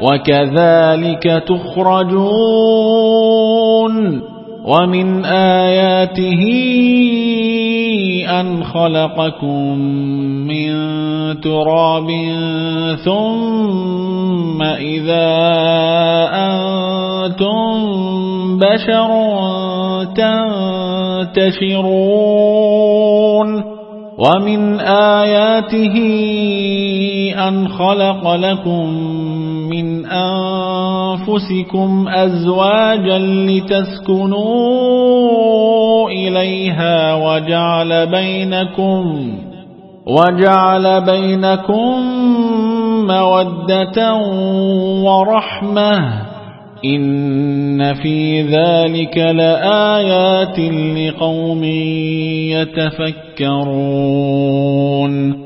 وكذلك تخرجون ومن آياته أن خلقكم من تراب ثم إذا أنتم بشر تنتشرون ومن آياته أن خلق لكم أنفسكم أزواجا لتسكنوا إليها وجعل بينكم وجعل بينكم مودة ورحمة إن في ذلك لآيات لقوم يتفكرون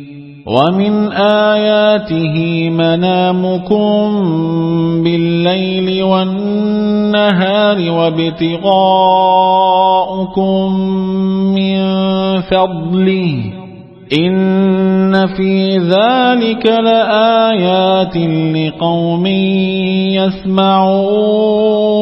ومن آياته منامكم بالليل والنهار وابتغاؤكم من فضله إن في ذلك لآيات لقوم يسمعون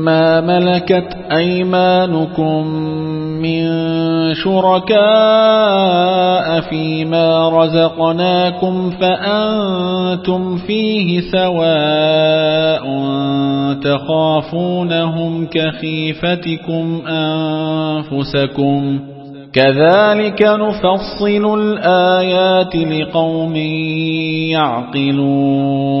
مما ملكت أيمانكم من شركاء فيما رزقناكم فأنتم فيه سواء تخافونهم كخيفتكم أنفسكم كذلك نفصل الآيات لقوم يعقلون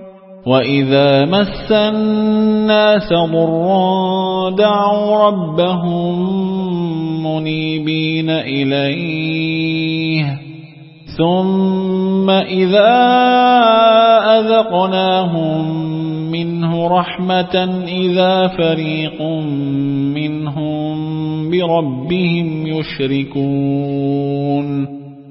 وإذا مس الناس ضر دعوا ربهم منيبين إليه ثم إذا أذقناهم منه رحمة إذا فريق منهم بربهم يشركون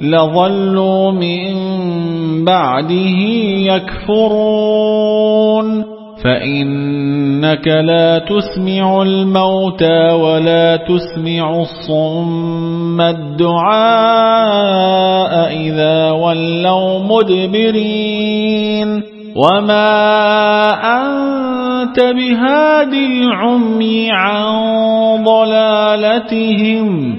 لظلوا من بعده يكفرون. فإنك لا تسمع الموتى ولا تسمع الصم الدعاء إذا ولوا مدبرين. وما أنت بهاد العمي عن ضلالتهم.